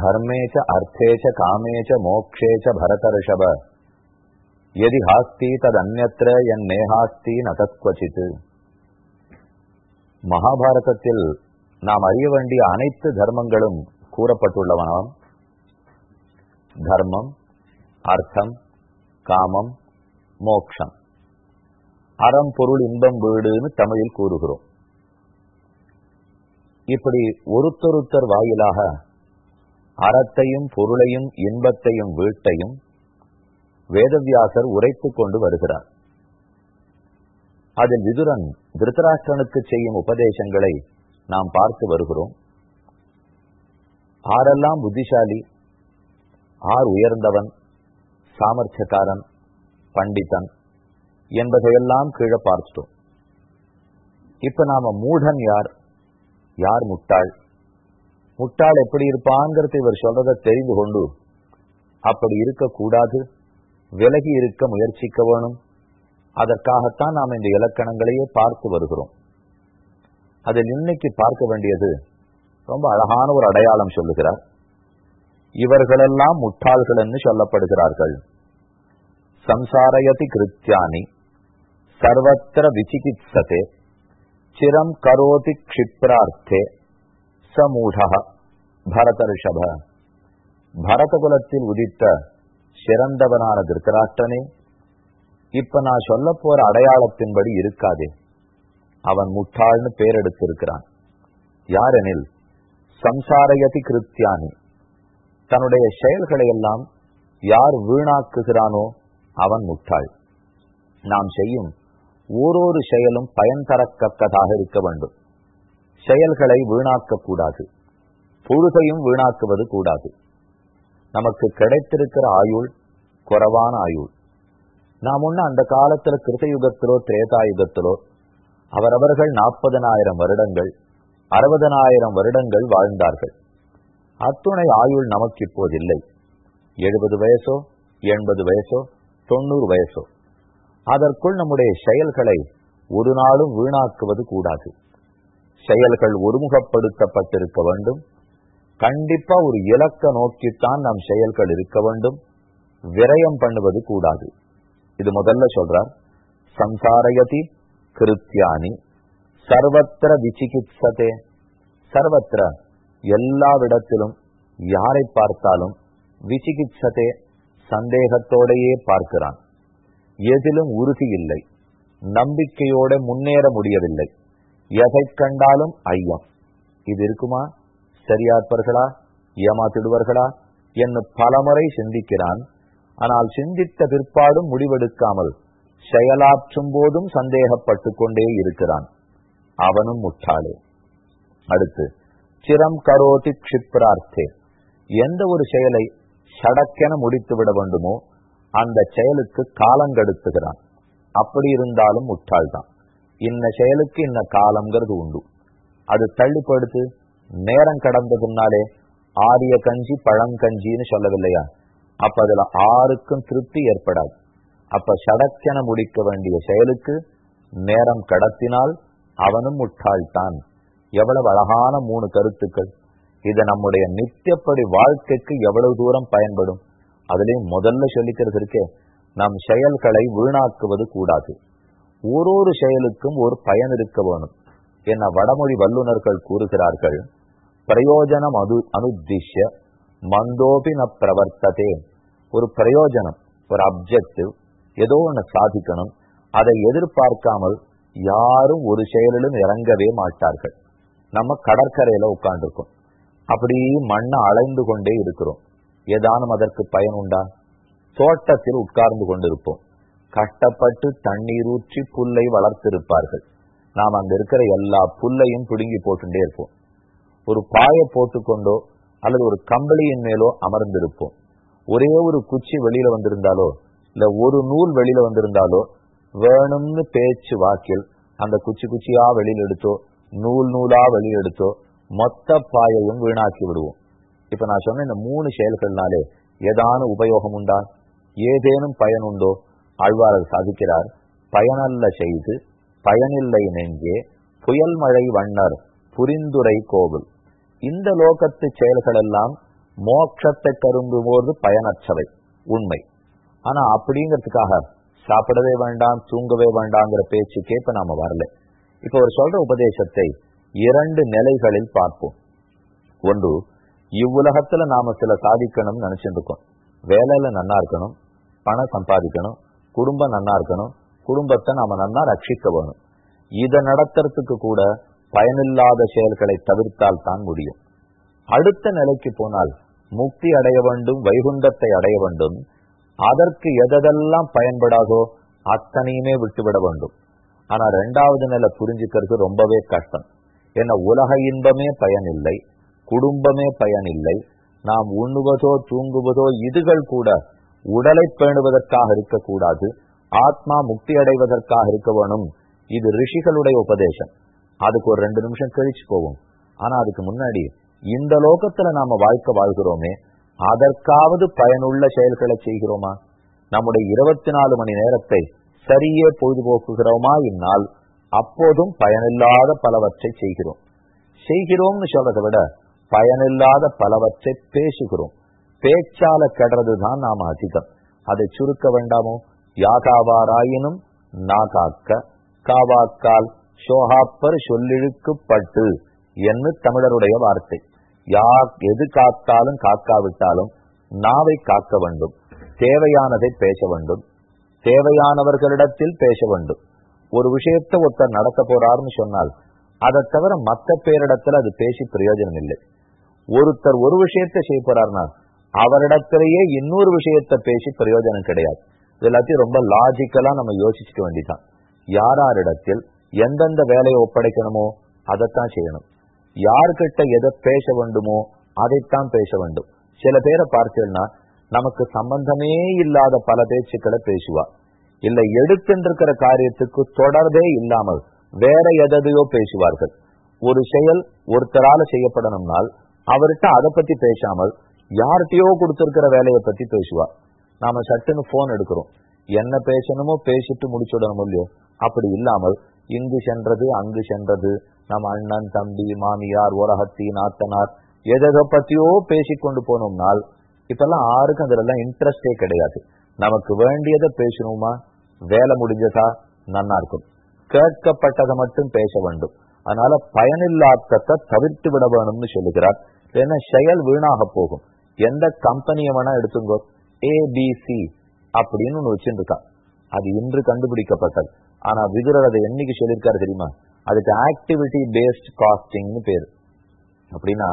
धर्मे च अर्थे च कामे च मोक्षे च भरतर्षभ यदि हास्ति तदन्यत्र என்னேஹாஸ்தி நதத்வச்சித் மகாபாரதத்தில் நாம் அறிய வேண்டிய அனைத்து தர்மங்களும் கூறப்பட்டுள்ளவனாம் தர்மம் அர்த்தம் காமம் மோக்ஷம் அறம் பொருள் இன்பம் வீடுன்னு தமிழில் கூறுகிறோம் இப்படி ஒருத்தொருத்தர் வாயிலாக அறத்தையும் பொருளையும் இன்பத்தையும் வீட்டையும் வேதவியாசர் உரைத்துக் கொண்டு வருகிறார். அதில் விதுரன் திருத்தராஷ்டிரனுக்கு செய்யும் உபதேசங்களை நாம் பார்த்து வருகிறோம். ஆரெல்லாம் புத்திசாலி ஆர் உயர்ந்தவன் சாமர்த்தியக்காரன் பண்டிதன் என்பதையெல்லாம் கீழே பார்த்துட்டோம். இப்ப நாம மூடன் யார்? யார் முட்டாள்? முட்டாள் எப்படி இருப்பாங்கிறது இவர் சொல்றதை தெரிந்து கொண்டு அப்படி இருக்கக்கூடாது. விலகி இருக்க முயற்சிக்க வேணும். அதற்காகத்தான் நாம் இந்த இலக்கணங்களையே பார்த்து வருகிறோம். அதில் இன்னைக்கு பார்க்க வேண்டியது ரொம்ப அழகான ஒரு அடையாளம் சொல்லுகிறார். இவர்களெல்லாம் முட்டாள்கள் என்று சொல்லப்படுகிறார்கள். சம்சாரயதி கிருத்தியானி சர்வத்திர விசிகித்சதே சிரம் கரோதி க்ஷிப்ரார்த்தே சமூடா பரதர்ஷப. பரதகுலத்தில் உதித்த சிறந்தவனான திருக்கராட்டனே இப்ப நான் சொல்ல போற அடையாளத்தின்படி இருக்காதே. அவன் முட்டாள்னு பேர் எடுத்திருக்கிறான் யாரெனில் சம்சாரயதி கிருத்தியானி தன்னுடைய செயல்களை எல்லாம் யார் வீணாக்குகிறானோ அவன் முட்டாள். நாம் செய்யும் ஓரொரு செயலும் பயன் தரக்கத்ததாக இருக்க வேண்டும். செயல்களை வீணாக்க கூடாது பொழுதையும் வீணாக்குவது கூடாது. நமக்கு கிடைத்திருக்கிற ஆயுள் குறைவான ஆயுள். நாம் ஒண்ணு அந்த காலத்துல கிருத்தயுகத்திலோ திரேதாயுகத்திலோ அவரவர்கள் நாற்பதனாயிரம் வருடங்கள் அறுபதனாயிரம் வருடங்கள் வாழ்ந்தார்கள். அத்துணை ஆயுள் நமக்கு இப்போதில்லை எழுபது வயசோ எண்பது வயசோ தொண்ணூறு வயசோ. அதற்குள் நம்முடைய செயல்களை ஒரு நாளும் வீணாக்குவது கூடாது. செயல்கள் ஒருமுகப்படுத்தப்பட்டிருக்க வேண்டும். கண்டிப்பா ஒரு இலக்க நோக்கித்தான் நம் செயல்கள் இருக்க வேண்டும். விரயம் பண்ணுவது கூடாது. இது முதல்ல சொல்றார். சம்சாரயதி கிருத்தியானி சர்வத்திர விசிகித்சதே. சர்வத்திர எல்லாவிடத்திலும் யாரை பார்த்தாலும் விசிகித்சதே சந்தேகத்தோடையே பார்க்கிறான். எதிலும் உறுதி இல்லை. நம்பிக்கையோட முன்னேற முடியவில்லை. எதை கண்டாலும் ஐயம். இது இருக்குமா? சரியாற்பர்களா? ஏமாத்திடுவார்களா? என்று பலமுறை சிந்திக்கிறான். ஆனால் சிந்தித்த பிற்பாடும் முடிவெடுக்காமல் செயலாற்றும் போதும் சந்தேகப்பட்டு கொண்டே இருக்கிறான். அவனும் முட்டாளே. அடுத்து சிரம் கரோதி க்ஷிப்ரார்த்தே. எந்த ஒரு செயலை சடக்கென முடித்து விட வேண்டுமோ அந்த செயலுக்கு காலங்கெடுத்துகிறான். அப்படி இருந்தாலும் முட்டாள்தான். இன்ன செயலுக்கு இன்ன காலம்ங்கிறது உண்டு. அது தள்ளிப்படுத்து நேரம் கடந்ததுனாலே ஆரிய கஞ்சி பழங்கஞ்சின்னு சொல்லவில்லையா? அப்ப அதுல ஆருக்கும் திருப்தி ஏற்படாது. அப்ப சடக்கென முடிக்க வேண்டிய செயலுக்கு நேரம் கடத்தினால் அவனும் முட்டாள்தான். எவ்வளவு அழகான மூணு கருத்துக்கள். இது நம்முடைய நித்தியப்படி வாழ்க்கைக்கு எவ்வளவு தூரம் பயன்படும். அதுலயும் முதல்ல சொல்லிக்கிறது இருக்கே நம் செயல்களை வீணாக்குவது கூடாது. ஓரொரு செயலுக்கும் ஒரு பயன் இருக்க வேணும். என வடமொழி வல்லுநர்கள் கூறுகிறார்கள் பிரயோஜனம் அது அனுத்திஷ்ய மந்தோபி ந பிரவர்த்ததே. ஒரு பிரயோஜனம் ஒரு அப்ஜெக்டிவ் ஏதோ ஒன்று சாதிக்கணும். அதை எதிர்பார்க்காமல் யாரும் ஒரு செயலிலும் இறங்கவே மாட்டார்கள். நம்ம கடற்கரையில உட்காந்துருக்கோம் அப்படி மண்ணை அலைந்து கொண்டே இருக்கிறோம். ஏதானும் அதற்கு பயன் உண்டா? தோட்டத்தில் உட்கார்ந்து கொண்டிருப்போம். கஷ்டப்பட்டு தண்ணீர் ஊற்றி புல்லை வளர்த்திருப்பார்கள். நாம் அங்க இருக்கிற எல்லா புல்லையும் பிடுங்கி போட்டுட்டே இருப்போம். ஒரு பாய போட்டுக்கொண்டோ அல்லது ஒரு கம்பளியின் மேலோ அமர்ந்திருப்போம். ஒரே ஒரு குச்சி வெளியில வந்திருந்தாலோ இல்ல ஒரு நூல் வெளியில வந்திருந்தாலோ வேணும்னு பேச்சு வாக்கில் அந்த குச்சி குச்சியா வெளியில எடுத்தோ நூல் நூலா வெளியில எடுத்தோ மொத்த பாயையும் வீணாக்கி விடுவோம். இப்ப நான் சொன்ன இந்த மூணு செயல்கள்னாலே ஏதான உபயோகம் உண்டா? ஏதேனும் பயன் உண்டோ? ஆழ்வாரர் சாதிக்கிறார். பயனல்ல செய்து பயனில்லை நெஞ்சே புயல் மழை வண்ணர் புரிந்துரை கோவில். இந்த லோகத்து செயல்கள் எல்லாம் மோட்சத்தை கரும்பும்போது பயனற்றவை உண்மை. ஆனா அப்படிங்கிறதுக்காக சாப்பிடவே வேண்டாம் தூங்கவே வேண்டாங்கிற பேச்சுக்கே இப்ப நாம வரல. இப்ப ஒரு சொல்ற உபதேசத்தை இரண்டு நிலைகளில் பார்ப்போம். ஒன்று இவ்வுலகத்துல நாம சில சாதிக்கணும்னு நினைச்சிட்டு இருக்கோம். வேலையில நல்லா இருக்கணும் பணம் சம்பாதிக்கணும் குடும்பம் நன்னா இருக்கணும். குடும்பத்தை நாம நன்னா ரட்சிக்க வேணும். இதை நடத்துறதுக்கு கூட பயனில்லாத செயல்களை தவிர்த்தால் தான் முடியும். அடுத்த நிலைக்கு போனால் முக்தி அடைய வேண்டும் வைகுண்டத்தை அடைய வேண்டும். அதற்கு எதெல்லாம் பயன்படாதோ அத்தனையுமே விட்டுவிட வேண்டும். ஆனா ரெண்டாவது நிலை புரிஞ்சுக்கிறது ரொம்பவே கஷ்டம். ஏன்னா உலக இன்பமே பயனில்லை குடும்பமே பயனில்லை. நாம் உண்ணுவதோ தூங்குவதோ இதுகள் கூட உடலை பேணுவதற்காக இருக்கக்கூடாது ஆத்மா முக்தி அடைவதற்காக இருக்க வேணும். இது ரிஷிகளுடைய உபதேசம். அதுக்கு ஒரு ரெண்டு நிமிஷம் கழிச்சு போவோம். ஆனா அதுக்கு முன்னாடி இந்த லோகத்துல நாம வாழ்க்கை வாழ்கிறோமே அதற்காவது பயனுள்ள செயல்களை செய்கிறோமா? நம்முடைய இருபத்தி நாலு மணி நேரத்தை சரியே பொழுதுபோக்குகிறோமா இந்நாள் அப்போதும் பயனில்லாத பலவற்றை செய்கிறோம். செய்கிறோம்னு சொல்றதை விட பயனில்லாத பலவற்றை பேசுகிறோம். பேச்சால கெடுறதுதான் நாம அதிகம் அதை சுருக்க வேண்டாமோ? யாகாவாராயினும் நாகாக்க காவாக்கால் சோகாப்பர் சொல்லிழுக்குப்பட்டு என்று தமிழருடைய வார்த்தை. யா எது காத்தாலும் காக்காவிட்டாலும் நாவை காக்க வேண்டும். தேவையானதை பேச வேண்டும். தேவையானவர்களிடத்தில் பேச வேண்டும். ஒரு விஷயத்தை ஒருத்தர் நடத்த போறாருன்னு சொன்னால் அதை தவிர மற்ற பேரிடத்துல அது பேசி பிரயோஜனம் இல்லை ஒருத்தர் ஒரு விஷயத்தை செய்ய போறாருன்னா அவரிடத்திலேயே இன்னொரு விஷயத்த பேசி பிரயோஜனம் கிடையாது. இது எல்லாத்தையும் ரொம்ப லாஜிக்கலா நம்ம யோசிச்சுக்க வேண்டிதான் யாராரிடத்தில் எந்தெந்த வேலையை ஒப்படைக்கணுமோ அதைத்தான் செய்யணும். யார்கிட்ட எதை பேச வேண்டுமோ அதைத்தான் பேச வேண்டும். சில பேரை பார்த்தேன்னா நமக்கு சம்பந்தமே இல்லாத பல பேச்சுக்களை பேசுவா. இல்ல எடுத்துருக்கிற காரியத்துக்கு தொடர்பே இல்லாமல் வேற எதையோ பேசுவார்கள். ஒரு செயல் ஒருத்தரால செய்யப்படணும்னால் அவர்கிட்ட அதை பத்தி பேசாமல் யார்கிட்டயோ கொடுத்திருக்கிற வேலையை பத்தி பேசுவா. நாம சட்டுன்னு போன் எடுக்கிறோம். என்ன பேசணுமோ பேசிட்டு முடிச்சுடணும் இல்லையோ? அப்படி இல்லாமல் இங்கு சென்றது அங்கு சென்றது நம்ம அண்ணன் தம்பி மாமியார் உலகத்தி நாத்தனார் எதை பத்தியோ பேசிக்கொண்டு போனோம்னால் இப்பெல்லாம் யாருக்கும் அதுலாம் இன்ட்ரெஸ்டே கிடையாது. நமக்கு வேண்டியதை பேசணுமா? வேலை முடிஞ்சதா? நன்னா இருக்கும். கேட்கப்பட்டதை மட்டும் பேச வேண்டும். அதனால பயனில்லாத்தத்தை தவிர்த்து விட வேணும்னு சொல்லுகிறார். ஏன்னா செயல் வீணாக போகும். எந்த கம்பெனியை வேணா எடுத்துங்கோ. ஏபிசி அப்படின்னு ஒண்ணு வச்சுருக்கான். அது இன்று கண்டுபிடிக்கப்பட்டது. ஆனா விதுரர் அதை என்னைக்கு சொல்லியிருக்காரு தெரியுமா? அதுக்கு ஆக்டிவிட்டி பேஸ்ட் காஸ்டிங்னு பேரு. அப்படின்னா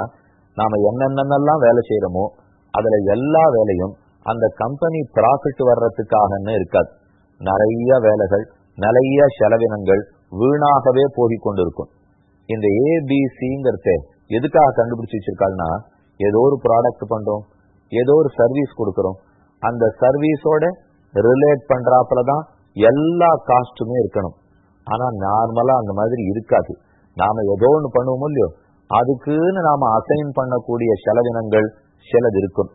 நாம என்னென்னலாம் வேலை செய்யறோமோ அதுல எல்லா வேலையும் அந்த கம்பெனி ப்ராஃபிட் வர்றதுக்காகன்னு இருக்காது. நிறைய வேலைகள் நிறைய செலவினங்கள் வீணாகவே போகிக் கொண்டிருக்கும் இந்த ஏபிசிங்கிறத எதுக்காக கண்டுபிடிச்சு வச்சிருக்காங்கன்னா ஏதோ ஒரு ப்ராடக்ட் பண்றோம் ஏதோ ஒரு சர்வீஸ் கொடுக்கறோம். அந்த சர்வீஸோட ரிலேட் பண்றாப்புல தான் எல்லா காஸ்ட்டுமே இருக்கணும். ஆனா நார்மலா அந்த மாதிரி இருக்காது. நாம ஏதோ ஒன்று பண்ணுவோம் இல்லையோ அதுக்குன்னு நாம அசைன் பண்ணக்கூடிய செலவினங்கள் சிலது இருக்கும்.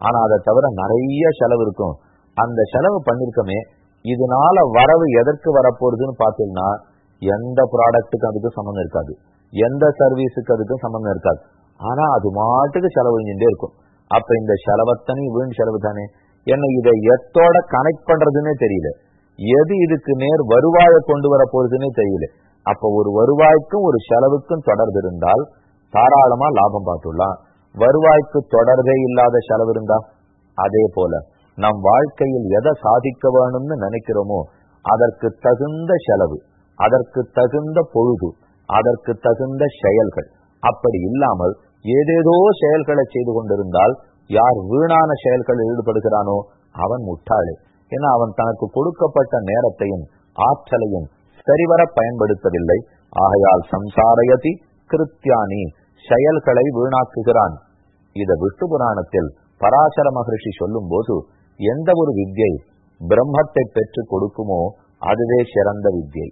ஆனா அதை தவிர நிறைய செலவு இருக்கும். அந்த செலவு பண்ணிருக்கமே இதனால வரவு எதற்கு வரப்போறதுன்னு பாத்தீங்கன்னா எந்த ப்ராடக்ட்டுக்கு அதுக்கு சம்மந்தம் இருக்காது. எந்த சர்வீஸுக்கு அதுக்கும் சம்மந்தம் இருக்காது. ஆனா அது மாட்டுக்கு செலவழிஞ்சுட்டே இருக்கும். அப்ப இந்த செலவத்தனி வீண் செலவு தானே? என்ன இதை எத்தோட கனெக்ட் பண்றதுன்னே தெரியல. எது இதுக்கு நேர் வருவாயை கொண்டு வர போறதுன்னே தெரியல. அப்ப ஒரு வருவாய்க்கும் ஒரு செலவுக்கும் தொடர்பு இருந்தால் தாராளமா லாபம் பார்த்துடலாம். வருவாய்க்கு தொடர்பே இல்லாத செலவு இருந்தா? அதே போல நம் வாழ்க்கையில் எதை சாதிக்க வேணும்னு நினைக்கிறோமோ அதற்கு தகுந்த செலவு அதற்கு தகுந்த பொழுது அதற்கு தகுந்த செயல்கள் அப்படி இல்லாமல் ஏதேதோ செயல்களை செய்து கொண்டிருந்தால் யார் வீணான செயல்களில் ஈடுபடுகிறானோ அவன் முட்டாளே. ஏன்னா அவன் தனக்கு கொடுக்கப்பட்ட நேரத்தையும் ஆற்றலையும் சரிவர பயன்படுத்தவில்லை. ஆகையால் சம்சாரயதி கிருத்தியானி செயல்களை வீணாக்குகிறான். இத விஷ்ணு புராணத்தில் பராசர மகர்ஷி சொல்லும் போது எந்த ஒரு வித்யை பிரம்மத்தை பெற்று கொடுக்குமோ அதுவே சிறந்த வித்யை.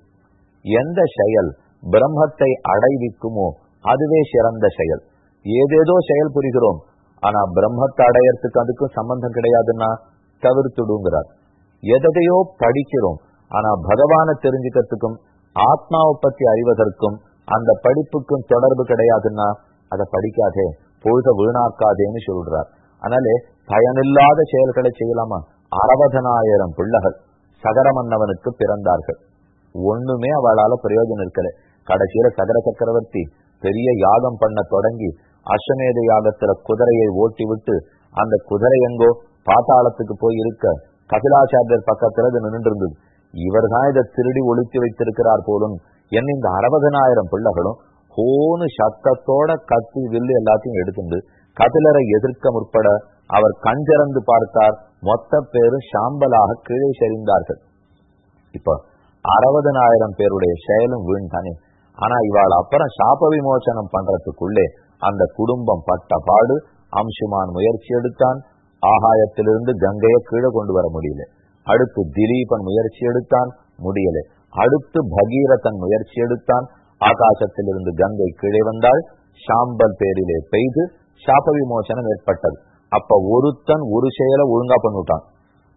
எந்த செயல் பிரம்மத்தை அடைவிக்குமோ அதுவே சிறந்த செயல். ஏதேதோ செயல் புரிகிறோம். ஆனா பிரம்மத்தை அடையறதுக்கு அதுக்கும் சம்பந்தம் கிடையாதுன்னா தவிர்த்துடுங்கிறார். எதையோ படிக்கிறோம். ஆனா பகவானை தெரிஞ்சுக்கிறதுக்கும் ஆத்மாவை பத்தி அறிவதற்கும் அந்த படிப்புக்கும் தொடர்பு கிடையாதுன்னா அதை படிக்காதே பொழுத வீணாக்காதேன்னு சொல்றார். அதனாலே பயனில்லாத செயல்களை செய்யலாமா? அறுபதனாயிரம் பிள்ளைகள் சகர மன்னவனுக்கு பிறந்தார்கள். ஒண்ணுமே அவளால பிரயோஜனம் இருக்கல. கடைசியில சகர சக்கரவர்த்தி பெரிய யாகம் பண்ண தொடங்கி அஸ்வமேத யாகத்துல குதிரையை ஓட்டி விட்டு அந்த குதிரை எங்கோ பாத்தாளத்துக்கு போய் இருக்க கபிலாச்சாரியர் பக்கத்துல இது நின்று இருந்தது இவர் தான் இதை திருடி ஒழித்து வைத்திருக்கிறார் போலும். என்ன இந்த அறுபதனாயிரம் பிள்ளைகளும் ஹோனு சத்தத்தோட கத்தி வில்லு எல்லாத்தையும் எடுத்துண்டு கபிலரை எதிர்க்க முற்பட அவர் கஞ்சிறந்து பார்த்தார். மொத்த பேரும் சாம்பலாக கீழே சரிந்தார்கள். இப்ப அறுபதனாயிரம் பேருடைய செயலும் வீண் தானே ஆனா இவாள் அப்புறம் சாப விமோசனம் பண்றதுக்குள்ளே அந்த குடும்பம் பட்ட பாடு அம்சுமான் முயற்சி எடுத்தான். ஆகாயத்திலிருந்து கங்கையை கீழே கொண்டு வர முடியல. அடுத்து திலீபன் முயற்சி எடுத்தான் முடியல. அடுத்து பகீரதன் முயற்சி எடுத்தான். ஆகாசத்திலிருந்து கங்கை கீழே வந்தால் சாம்பல் பேரிலே பெய்து சாப விமோசனம் ஏற்பட்டது. அப்ப ஒருத்தன் ஒரு செயலை ஒழுங்கா பண்ணிவிட்டான்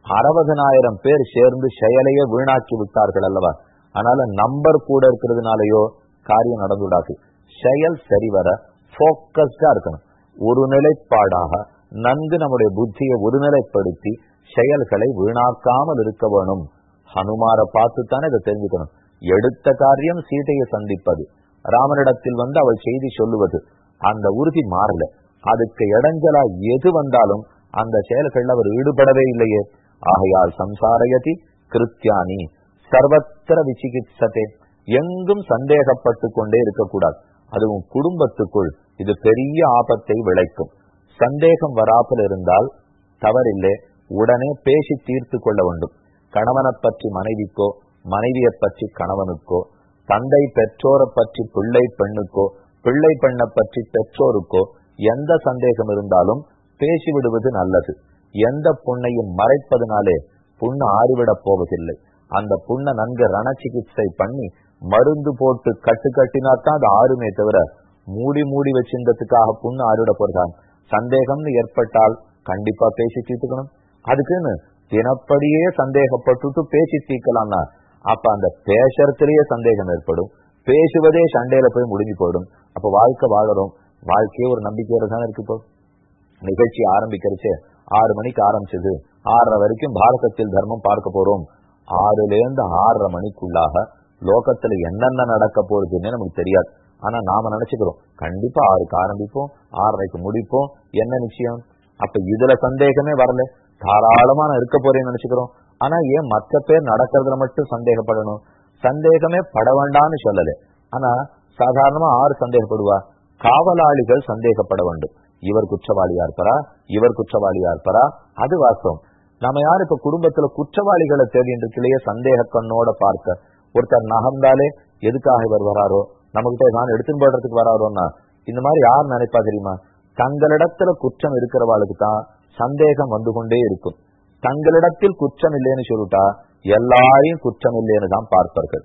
அறுபதனாயிரம் பேர் சேர்ந்து செயலையே வீணாக்கி விட்டார்கள் அல்லவா? அதனால நம்பர் கூட இருக்கிறதுனாலயோ காரியம் நடந்துடாது. செயல் சரிவர போக்கஸ்டா இருக்கணும். ஒரு நிலைப்பாடாக நன்கு நம்முடைய புத்தியை ஒருநிலைப்படுத்தி செயல்களை வீணாக்காமல் இருக்க வேணும். ஹனுமாரை பார்த்துத்தானே இதை தெரிஞ்சுக்கணும். எடுத்த காரியம் சீதையை சந்திப்பது. ராமனிடத்தில் வந்து அவள் செய்தி சொல்லுவது. அந்த உறுதி மாறல. அதுக்கு இடைஞ்சலா எது வந்தாலும் அந்த செயல்கள் அவர் ஈடுபடவே இல்லையே. ஆகையால் சம்சாரயதி கிருத்தியானி சர்வத்திர விசிகிச்சதே எங்கும் சந்தேகப்பட்டு கொண்டே இருக்கக்கூடாது. அதுவும் குடும்பத்துக்குள் இது பெரிய ஆபத்தை விளைக்கும். சந்தேகம் வராமல் இருந்தால் தவறில்லை. உடனே பேசி தீர்த்து கொள்ள வேண்டும். கணவனை பற்றி மனைவிக்கோ மனைவியை பற்றி கணவனுக்கோ தந்தை பெற்றோரை பற்றி பிள்ளை பெண்ணுக்கோ பிள்ளை பெண்ணை பற்றி பெற்றோருக்கோ எந்த சந்தேகம் இருந்தாலும் பேசிவிடுவது நல்லது. எந்த புண்ணையும் மறைப்பதனாலே புண்ணு ஆறிவிடப் போவதில்லை. அந்த புண்ணை நன்கு ரண சிகிச்சை பண்ணி மருந்து போட்டு கட்டு கட்டினாத்தான் அது ஆறுமே தவிர மூடி மூடி வச்சிருந்ததுக்காக புண்ணு ஆறிவிட போறதான் சந்தேகம்னு ஏற்பட்டால் கண்டிப்பா பேசி தீர்த்துக்கணும். அதுக்குன்னு தினப்படியே சந்தேகப்பட்டுட்டு பேசி தீர்க்கலாம்னா அப்ப அந்த பேசுறதுலயே சந்தேகம் ஏற்படும். பேசுவதே சண்டையில போய் முடிஞ்சு போயிடும். அப்ப வாழ்க்கை வாழறோம். வாழ்க்கையே ஒரு நம்பிக்கையோட தான் இருக்கு இப்போ. நிகழ்ச்சி ஆரம்பிக்கிறச்சு ஆறு மணிக்கு ஆரம்பிச்சது. ஆறரை வரைக்கும் பாரதத்தில் தர்மம் பார்க்க போறோம். ஆறுல இருந்து ஆறரை மணிக்குள்ளாக லோகத்துல என்னென்ன நடக்க போறதுன்னு நமக்கு தெரியாது. ஆனா நாம நினைச்சுக்கிறோம். கண்டிப்பா ஆறுக்கு ஆரம்பிப்போம் ஆறரைக்கு முடிப்போம். என்ன நிச்சயம்? அப்ப இதுல சந்தேகமே வரல. தாராளமா நான் இருக்க போறேன்னு நினைச்சுக்கிறோம். ஆனா ஏன் மற்ற பேர் நடக்கிறதுல மட்டும் சந்தேகப்படணும்? சந்தேகமே பட வேண்டாம்னு சொல்லல. ஆனா சாதாரணமா ஆறு சந்தேகப்படுவா? காவலாளிகள் சந்தேகப்பட வேண்டும். இவர் குற்றவாளியா இருப்பாரா? இவர் குற்றவாளியா இருப்பாரா? அது வாஸ்தவம். நம்ம யார் இப்ப குடும்பத்துல குற்றவாளிகளை தேடிட்டு இருக்கலையே சந்தேக கண்ணோட பார்க்க? ஒருத்தர் நகர்ந்தாலே எதுக்காக இவர் வராரோ? நம்மகிட்ட நான் எடுத்துன்னு போடுறதுக்கு வராரோன்னா இந்த மாதிரி யார் நினைப்பா தெரியுமா? தங்களிடத்துல குற்றம் இருக்கிறவாளுக்கு தான் சந்தேகம் வந்து கொண்டே இருக்கும். தங்களிடத்தில் குற்றம் இல்லைன்னு சொல்லிட்டா எல்லாரையும் குற்றம் இல்லைன்னு தான் பார்ப்பார்கள்.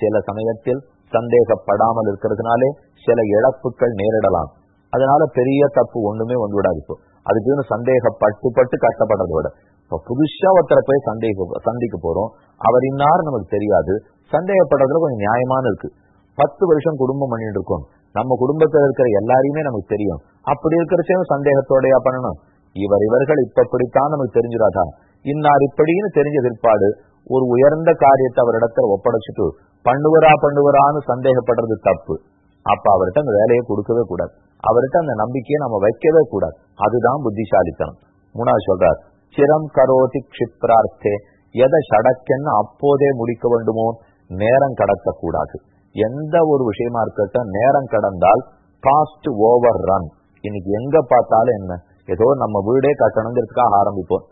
சில சமயத்தில் சந்தேகப்படாமல் இருக்கிறதுனாலே சில இழப்புகள் நேரிடலாம். அதனால பெரிய தப்பு ஒண்ணுமே வந்து விடாது இப்போ. அதுக்குன்னு சந்தேகப்பட்டு பட்டு கஷ்டப்படுறத விட. இப்ப புதுசா ஒருத்தரை போய் சந்தேக சந்திக்க போறோம். அவர் இன்னார் நமக்கு தெரியாது. சந்தேகப்படுறதுல கொஞ்சம் நியாயமான இருக்கு. பத்து வருஷம் குடும்பம் பண்ணிட்டு இருக்கோம். நம்ம குடும்பத்தில் இருக்கிற எல்லாரையுமே நமக்கு தெரியும். அப்படி இருக்கிறச்சேவும் சந்தேகத்தோடயா பண்ணணும். இவர் இவர்கள் இப்படித்தான் நமக்கு தெரிஞ்சிடாதா இன்னார் இப்படின்னு தெரிஞ்ச பிற்பாடு ஒரு உயர்ந்த காரியத்தை அவரிடத்துல ஒப்படைச்சிட்டு பண்ணுவரா பண்ணுவரான்னு சந்தேகப்படுறது தப்பு. அப்ப அவர்கிட்ட அந்த வேலையை கொடுக்கவே கூடாது. அவர்கிட்ட அந்த நம்பிக்கையை நம்ம வைக்கவே கூடாது. அதுதான் புத்திசாலித்தனம். மூணாவது சொல்றார் சிரம் கரோதி கஷிப்ரார்த்தே எதை சடக்கென்னு அப்போதே முடிக்க வேண்டுமோ நேரம் கடக்கக்கூடாது. எந்த ஒரு விஷயமா இருக்கட்டும் நேரம் கடந்தால் காஸ்ட் ஓவர் ரன் இன்னைக்கு எங்க பார்த்தாலும் என்ன? ஏதோ நம்ம வீடே கட்டணுங்கிறதுக்காக ஆரம்பிப்போம்.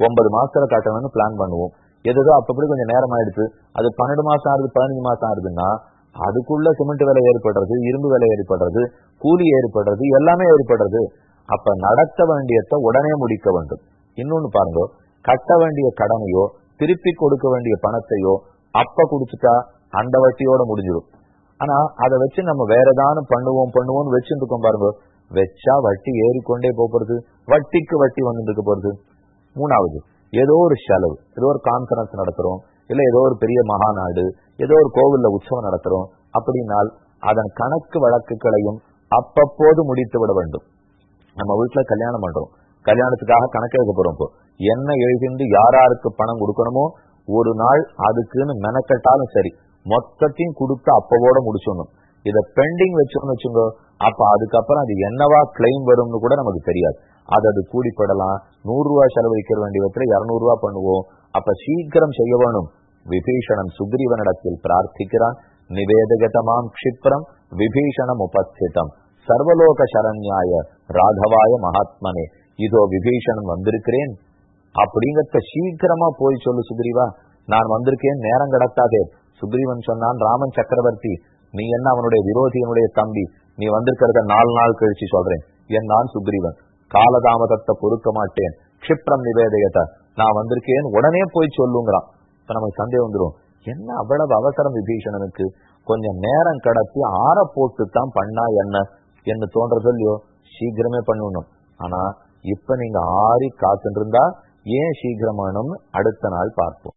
ஒன்பது மாசத்துல கட்டணும்னு பிளான் பண்ணுவோம். எதுதோ அப்படி கொஞ்சம் நேரம் ஆயிடுச்சு. அது பன்னெண்டு மாசம் ஆகுது பதினஞ்சு மாசம் ஆகுதுன்னா அதுக்குள்ள சிமெண்ட் விலை ஏற்படுறது இரும்பு விலை ஏற்படுறது கூலி ஏற்படுறது எல்லாமே ஏற்படுறது. அப்ப நடத்த வேண்டியத்தை உடனே முடிக்க வேண்டும். இன்னொன்னு பாருங்க கட்ட வேண்டிய கடனையோ திருப்பி கொடுக்க வேண்டிய பணத்தையோ அப்ப குடிச்சுட்டா அந்த வட்டியோட முடிஞ்சிடும். ஆனா அதை வச்சு நம்ம வேற ஏதாவது பண்ணுவோம் பண்ணுவோம்னு வச்சுட்டு இருக்கோம் பாருங்க. வச்சா வட்டி ஏறிக்கொண்டே போறது வட்டிக்கு வட்டி வந்துட்டு இருக்க போறது. மூணாவது ஏதோ ஒரு செலவு. ஏதோ ஒரு கான்பரன்ஸ் நடத்துறோம். இல்ல ஏதோ ஒரு பெரிய மகாநாடு. ஏதோ ஒரு கோவில்ல உற்சவம் நடத்துறோம். அப்படின்னால் அதன் கணக்கு வழக்குகளையும் அப்பப்போது முடித்து விட வேண்டும். நம்ம வீட்டுல கல்யாணம் பண்றோம். கல்யாணத்துக்காக கணக்கு எழுத போறோம் இப்போ. என்ன எழுதிந்து யாராருக்கு பணம் கொடுக்கணுமோ ஒரு நாள் அதுக்குன்னு மெனக்கட்டாலும் சரி மொத்தத்தையும் கொடுத்து அப்பவோட முடிச்சிடணும். இதை பெண்டிங் வச்சோம்னு வச்சுங்க அப்ப அதுக்கப்புறம் அது என்னவா கிளைம் வரும்னு கூட நமக்கு தெரியாது. அது அது கூடிப்படலாம். நூறு ரூபாய் செலவழிக்க வேண்டிய விதத்துல இருநூறு ரூபாய் பண்ணுவோம். அப்ப சீக்கிரம் செய்ய வேணும். விபீஷணன் சுக்ரீவனிடத்தில் பிரார்த்திக்கிறான். நிவேதகதமாம் கஷிப்ரம் விபீஷணம் உபஸ்திதம். சர்வலோக சரண்யாய ராகவாய மகாத்மனே இதோ விபீஷணன் வந்திருக்கிறேன். அப்படிங்கறத சீக்கிரமா போய் சொல்லு சுக்ரீவா. நான் வந்திருக்கேன் நேரம் கிடக்காதே சுக்ரீவன் சொன்னான் ராமன் சக்கரவர்த்தி நீ என்ன அவனுடைய விரோதியனுடைய தம்பி? நீ வந்திருக்கிறத நாலு நாள் கழிச்சு சொல்றேன். என் நான் சுக்ரீவன் காலதாமதத்தை பொறுக்க மாட்டேன். க்ஷிப்ரம் நிவேதயத நான் வந்திருக்கேன். உடனே போய் சொல்லுங்கிறான். இப்ப நமக்கு சந்தேகம் வந்துடும் என்ன அவ்வளவு அவசரம் விபீஷணனுக்கு? கொஞ்சம் நேரம் கடத்தி ஆற போட்டு தான் பண்ணா என்ன? என்ன தோன்றது இல்லையோ சீக்கிரமே பண்ணணும் ஆனா இப்ப நீங்க ஆறி காத்துட்டு இருந்தா ஏன் சீக்கிரமானும் அடுத்த நாள் பார்ப்போம்.